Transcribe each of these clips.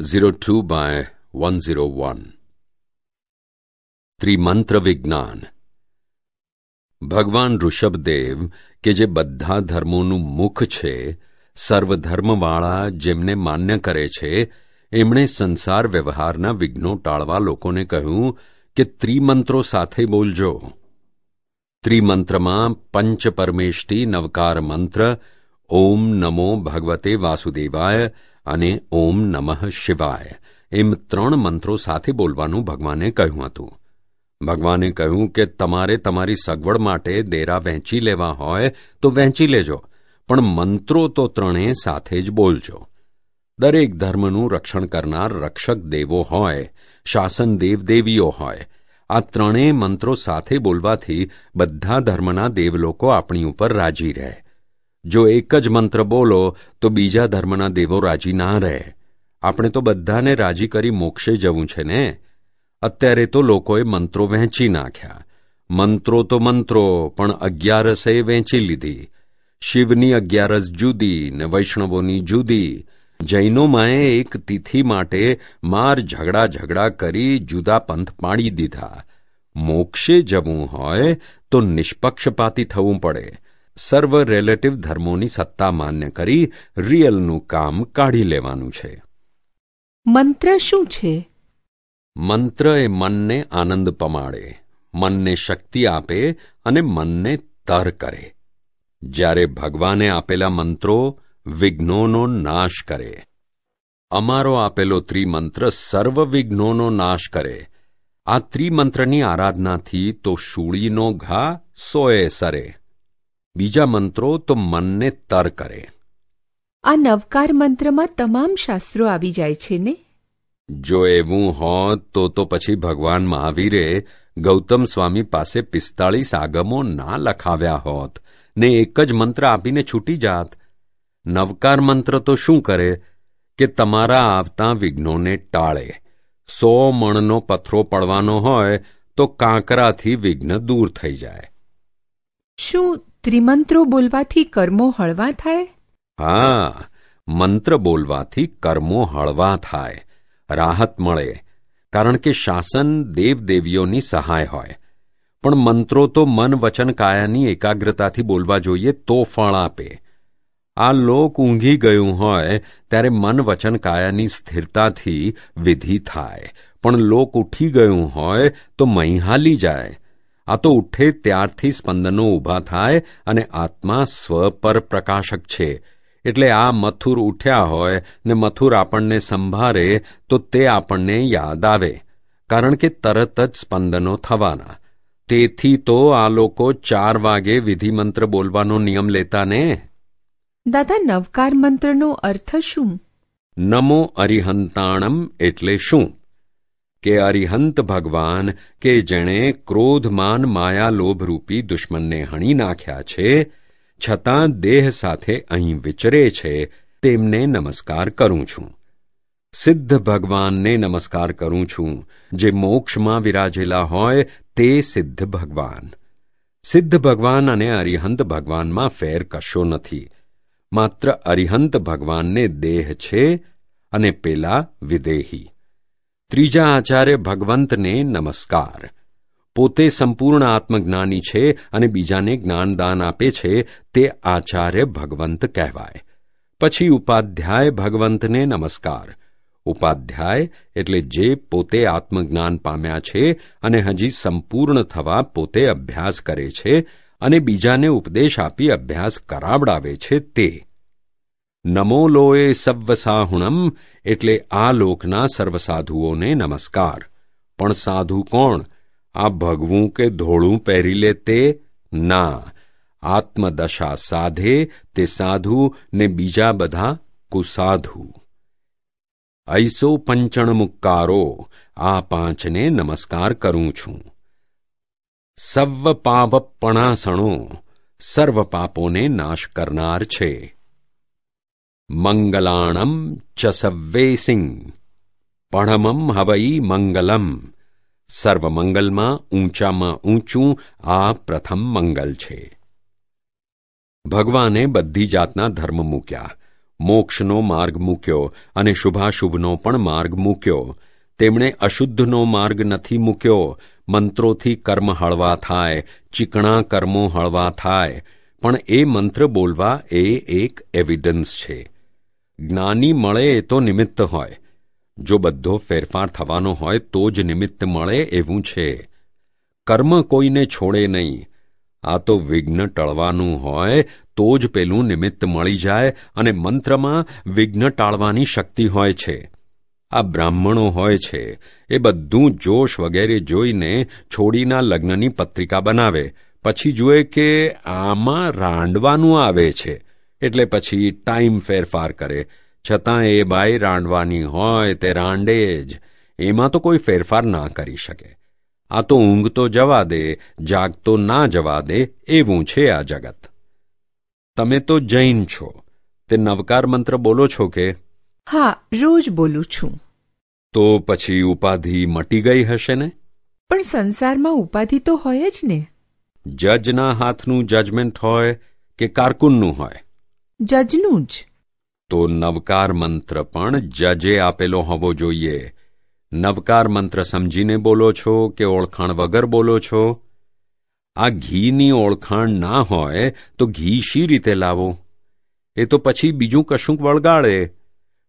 02 by 101 ત્રિમંત્ર વિજ્ઞાન ભગવાન ઋષભદેવ કે જે બધા ધર્મોનું મુખ છે, સર્વધર્મવાળા જેમને માન્ય કરે છે, એમણે સંસાર વ્યવહારના વિઘ્નો ટાળવા લોકોને કહ્યું કે ત્રિમંત્રો સાથે બોલજો. ત્રિમંત્રમાં પંચ પરમેષ્ટિ નવકાર મંત્ર, ઓમ નમો ભગવતે વાસુદેવાય અને ઓમ નમઃ શિવાય એમ ત્રણ મંત્રો સાથે બોલવાનું ભગવાને કહ્યું હતું. ભગવાને કહ્યું કે તમારે તમારી સગવડ માટે દેરા વહેંચી લેવા હોય તો વહેંચી લેજો, પણ મંત્રો તો ત્રણેય સાથે જ બોલજો. દરેક ધર્મનું રક્ષણ કરનાર રક્ષક દેવો હોય, શાસન દેવદેવીઓ હોય, આ ત્રણેય મંત્રો સાથે બોલવાથી બધા ધર્મના દેવલોકો આપણી ઉપર રાજી રહે. જો એક જ મંત્ર બોલો, તો બીજા ધર્મના દેવો રાજી ના રહે. આપણે તો બધાને રાજી કરી મોક્ષે જવું છે ને? અત્યારે તો લોકોએ મંત્રો વહેંચી નાખ્યા. મંત્રો તો મંત્રો, પણ અગિયારસે વહેંચી લીધી. શિવની અગિયારસ જુદી, ને વૈષ્ણવોની જુદી. જૈનોમાંએ એક તિથિ માટે માર ઝઘડા ઝઘડા કરી જુદા પંથ પાડી દીધા. મોક્ષે જવું હોય તો નિષ્પક્ષપાતી થવું પડે. સર્વ રિલેટિવ ધર્મોની સત્તા માન્ય કરી રિયલનું કામ કાઢી લેવાનું છે. મંત્ર શું છે? મંત્ર એ મનને આનંદ પમાડે મનને શક્તિ આપે અને મનને તર કરે. જ્યારે ભગવાને આપેલા મંત્રો વિઘ્નોનો નાશ કરે અમારો આપેલો ત્રિમંત્ર સર્વ વિઘ્નોનો નાશ કરે. આ ત્રિમંત્રની આરાધનાથી તો શૂળીનો ઘા સોએ સરે. બીજા મંત્રો તો મનને તર કરે. આ નવકાર મંત્રમાં તમામ શાસ્ત્રો આવી જાય છે ને? જો એવું હોત તો તો પછી ભગવાન મહાવીરે ગૌતમ સ્વામી પાસે પિસ્તાળીસ આગમો ના લખાવ્યા હોત. ને એક જ મંત્ર આપીને છૂટી જાત. નવકાર મંત્ર તો શું કરે? કે તમારા આવતા વિઘ્નોને ટાળે. સો મણનો પથરો પડવાનો હોય તો કાંકરાથી વિઘ્ન દૂર થઈ જાય. શું ત્રિમંત્રો બોલવાથી કર્મો હળવા થાય? હા, મંત્ર બોલવાથી કર્મો હળવા થાય, રાહત મળે, કારણ કે શાસન દેવદેવીઓની સહાય હોય. પણ મંત્રો તો મન વચન કાયાની એકાગ્રતાથી બોલવા જોઈએ તો ફળ આપે. આ લોક ઊંઘી ગયું હોય ત્યારે મન વચન કાયાની સ્થિરતાથી વિધિ થાય. પણ લોક ઉઠી ગયું હોય તો મહી હાલી જાય. આ તો ઉઠે ત્યારથી સ્પંદનો ઊભા થાય અને આત્મા સ્વ પર પ્રકાશક છે. એટલે આ મથુર ઉઠ્યા હોય ને મથુર આપણને સંભારે તો તે આપણને યાદ આવે. કારણ કે તરત જ સ્પંદનો થવાના. તેથી તો આ લોકો ચાર વાગે વિધિમંત્ર બોલવાનો નિયમ લેતા ને? દાદા નવકાર મંત્રનો અર્થ શું? નમો અરિહંતાણમ એટલે શું? કે અરિહંત ભગવાન કે જેણે ક્રોધમાન માયા લોભરૂપી દુશ્મનને હણી નાખ્યા છે, છતાં દેહ સાથે અહીં વિચરે છે, તેમને નમસ્કાર કરું છું. સિદ્ધ ભગવાનને નમસ્કાર કરું છું, જે મોક્ષમાં વિરાજેલા હોય તે સિદ્ધ ભગવાન. સિદ્ધ ભગવાન અને અરિહંત ભગવાનમાં ફેર કશો નથી. માત્ર અરિહંત ભગવાનને દેહ છે અને પેલા વિદેહી. ત્રીજા આચાર્ય ભગવંતને નમસ્કાર. પોતે સંપૂર્ણ આત્મજ્ઞાની છે અને બીજાને જ્ઞાનદાન આપે છે તે આચાર્ય ભગવંત કહેવાય. પછી ઉપાધ્યાય ભગવંતને નમસ્કાર. ઉપાધ્યાય એટલે જે પોતે આત્મજ્ઞાન પામ્યા છે અને હજી સંપૂર્ણ થવા પોતે અભ્યાસ કરે છે અને બીજાને ઉપદેશ આપી અભ્યાસ કરાવડાવે છે તે. નમો લોએ સવ્વસાહુણમ એટલે આ લોકના સર્વસાધુઓને નમસ્કાર પણ સાધુ કોણ આ ભગવું કે ધોળું પહેરી લે તે ના આત્મદશા સાધે તે સાધુ ને બીજા બધા કુસાધુ ઐસો પંચણ મુક્કારો આ પાંચને નમસ્કાર કરું છું સવ્વ પાવપણાસણો સર્વ પાપોને નાશ કરનાર છે મંગલાણમ ચ સવ્વેસિંગ પણમમ હવઈ મંગલમ સર્વમંગલમાં ઊંચામાં ઊંચું આ પ્રથમ મંગલ છે ભગવાને બધી જાતના ધર્મ મૂક્યા મોક્ષનો માર્ગ મૂક્યો અને શુભાશુભનો પણ માર્ગ મૂક્યો તેમણે અશુદ્ધનો માર્ગ નથી મૂક્યો મંત્રોથી કર્મ હળવા થાય ચીકણા કર્મો હળવા થાય પણ એ મંત્ર બોલવા એ એક એવિડન્સ છે જ્ઞાની મળે એ તો નિમિત્ત હોય. જો બધો ફેરફાર થવાનો હોય તો જ નિમિત્ત મળે એવું છે. કર્મ કોઈને છોડે નહીં. આ તો વિઘ્ન ટળવાનું હોય તો જ પેલું નિમિત્ત મળી જાય અને મંત્રમાં વિઘ્ન ટાળવાની શક્તિ હોય છે. આ બ્રાહ્મણો હોય છે. એ બધું જોશ વગેરે જોઈને છોડીના લગ્નની પત્રિકા બનાવે. પછી જુએ કે આમાં રાંડવાનું આવે છે. એટલે પછી ટાઈમ ફેરફાર કરે. છતાં એ બાઈ રાંડવાની હોય તે રાંડે જ. એમાં તો કોઈ ફેરફાર ના કરી શકે. આ તો ઊંઘ તો જવા દે જાગતો ના જવા દે એવું છે આ જગત. તમે તો જૈન છો. તે નવકાર મંત્ર બોલો છો કે? હા રોજ બોલું છું. તો પછી ઉપાધિ મટી ગઈ હશે ને? પણ સંસારમાં ઉપાધિ તો હોય જ ને. જજના હાથનું જજમેન્ટ હોય કે કારકુનનું હોય? જજનું જ. તો નવકાર મંત્ર પણ જજે આપેલો હોવો જોઈએ. નવકાર મંત્ર સમજીને બોલો છો કે ઓળખાણ વગર બોલો છો? આ ઘીની ઓળખાણ ના હોય તો ઘી શી રીતે લાવો? એ તો પછી બીજું કશુંક વળગાડે.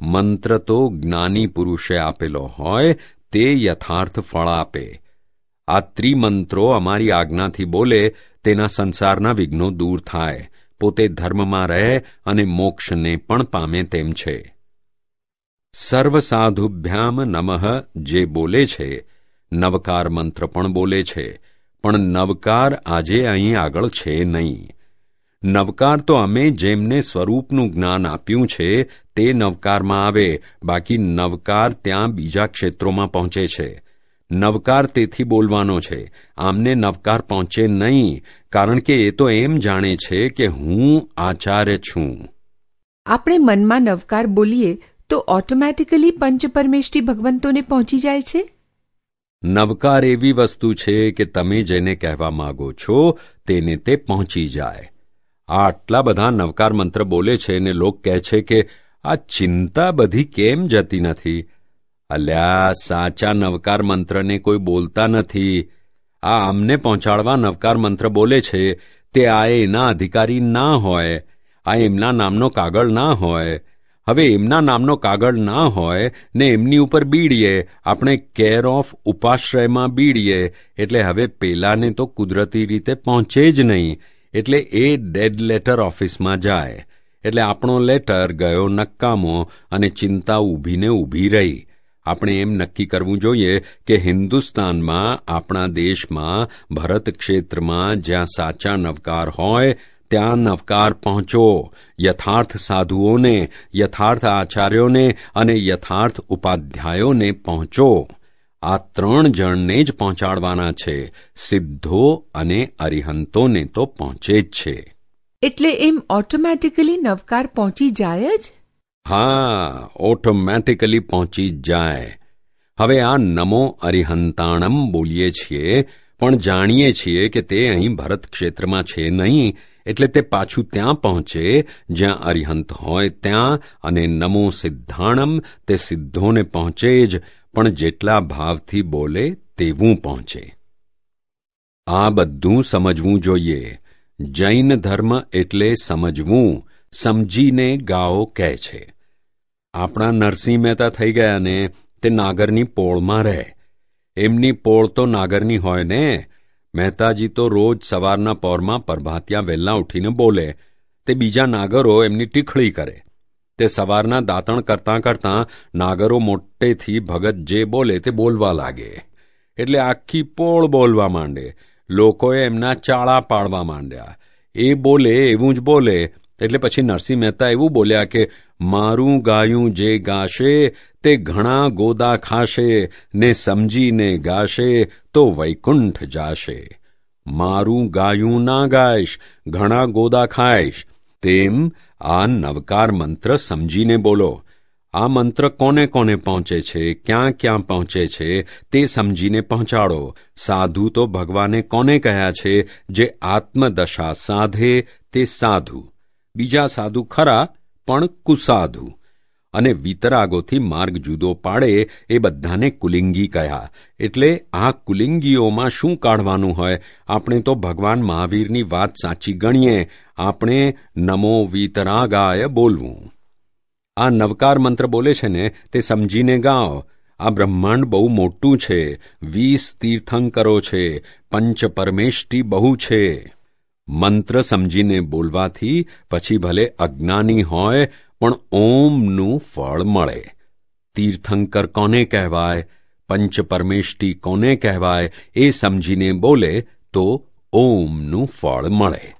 મંત્ર તો જ્ઞાની પુરુષે આપેલો હોય તે યથાર્થ ફળ આપે. આ ત્રિમંત્રો અમારી આજ્ઞાથી બોલે તેના સંસારના વિઘ્નો દૂર થાય. પોતે ધર્મમાં રહે અને મોક્ષને પણ પામે તેમ છે. સર્વ સાધુભ્યામ નમઃ જે બોલે છે, નવકાર મંત્ર પણ બોલે છે, પણ નવકાર આજે અહીં આગળ છે નહીં. નવકાર તો અમે જેમને સ્વરૂપનું જ્ઞાન આપ્યું છે, તે નવકારમાં આવે, બાકી નવકાર ત્યાં બીજા ક્ષેત્રોમાં પહોંચે છે. નવકાર તેથી બોલવાનો છે. આમને નવકાર પહોંચે નહીં કારણ કે એ તો એમ જાણે છે કે હું આચાર્ય છું. આપણે મનમાં નવકાર બોલીએ તો ઓટોમેટિકલી પંચપરમેષ્ટી ભગવંતોને પહોંચી જાય છે? નવકાર એવી વસ્તુ છે કે તમે જેને કહેવા માગો છો તેને તે પહોંચી જાય. આ આટલા બધા નવકાર મંત્ર બોલે છે ને લોક કહે છે કે આ ચિંતા બધી કેમ જતી નથી? અલ્યા, સાચા નવકાર મંત્રને કોઈ બોલતા નથી. આ આમને પહોંચાડવા નવકાર મંત્ર બોલે છે. તે આ એના અધિકારી ના હોય. આ એમના નામનો કાગળ ના હોય. હવે એમના નામનો કાગળ ના હોય ને એમની ઉપર બીડીએ. આપણે કેર ઓફ ઉપાશ્રયમાં બીડીએ. એટલે હવે પેલાને તો કુદરતી રીતે પહોંચે જ નહીં. એટલે એ ડેડ લેટર ઓફિસમાં જાય. એટલે આપણો લેટર ગયો નકામો અને ચિંતા ઊભીને ઊભી રહી. આપણે એમ નક્કી કરવું જોઈએ કે હિન્દુસ્તાનમાં, આપણા દેશમાં, ભરત ક્ષેત્રમાં જ્યાં સાચા નવકાર હોય, ત્યાં નવકાર પહોંચો. યથાર્થ સાધુઓને, યથાર્થ આચાર્યોને અને યથાર્થ ઉપાધ્યાયોને પહોંચો. આ ત્રણ જણને જ પહોંચાડવાના છે. સિદ્ધો અને અરિહંતોને તો પહોંચે જ છે. એટલે એમ ઓટોમેટિકલી નવકાર પહોંચી જાય જ? હા, ઓટોમેટિકલી પહોંચી જાય. હવે આ નમો અરિહંતાણમ બોલીએ છીએ, પણ જાણીએ છીએ કે તે અહીં ભરત ક્ષેત્રમાં છે નહીં, એટલે તે પાછું ત્યાં પહોંચે, જ્યાં અરિહંત હોય ત્યાં, અને નમો સિદ્ધાણમ તે સિદ્ધોને પહોંચે જ, પણ જેટલા ભાવથી બોલે તેવું પહોંચે. આ બધું સમજવું જોઈએ. જૈન ધર્મ એટલે સમજવું, સમજીને ગાઓ કહે છે. આપણા નરસિંહ મહેતા થઈ ગયા ને તે નાગરની પોળમાં રહે. એમની પોળ તો નાગરની હોય ને. મહેતાજી તો રોજ સવારના પોરમાં પરભાતિયા વહેલા ઉઠીને બોલે. તે બીજા નાગરો એમની ટીખળી કરે. તે સવારના દાંતણ કરતાં કરતાં નાગરો મોટેથી ભગત જે બોલે તે બોલવા લાગે. એટલે આખી પોળ બોલવા માંડે. લોકોએ એમના ચાળા પાડવા માંડ્યા. એ બોલે, એવું જ બોલે. એટલે પછી નરસિંહ મહેતા એવું બોલ્યા કે મારું ગાયું જે ગાશે, તે ઘણા ગોદા ખાશે, ને સમજીને ગાશે, તો વૈકુંઠ જાશે. મારું ગાયું ના ગાઈશ, ઘણા ગોદા ખાઈશ. તેમ આ નવકાર મંત્ર સમજીને બોલો. આ મંત્ર કોને કોને પહોંચે છે, ક્યાં ક્યાં પહોંચે છે, તે સમજીને પહોંચાડો. સાધુ તો ભગવાને કોને કહ્યા છે, જે આત્મદશા સાધે તે સાધુ. બીજા સાધુ ખરા? પણ કુસાધુ. અને વિતરાગોથી માર્ગ જુદો પાડે એ બધાને કુલિંગી કહ્યા. એટલે આ કુલિંગીઓમાં શું કાઢવાનું હોય? આપણે તો ભગવાન મહાવીરની વાત સાચી ગણીએ. આપણે નમો વિતરાગાય બોલવું. આ નવકાર મંત્ર બોલે છે ને, તે સમજીને ગાઓ. આ બ્રહ્માંડ બહુ મોટું છે. વીસ તીર્થંકરો છે. પંચ પરમેષ્ટી બહુ છે. મંત્ર સમજીને બોલવાથી પછી ભલે અજ્ઞાની હોય, પણ ઓમનું ફળ મળે. તીર્થંકર કોને કહેવાય? પંચ પરમેષ્ટિ કોને કહેવાય? એ સમજીને બોલે તો ઓમનું ફળ મળે.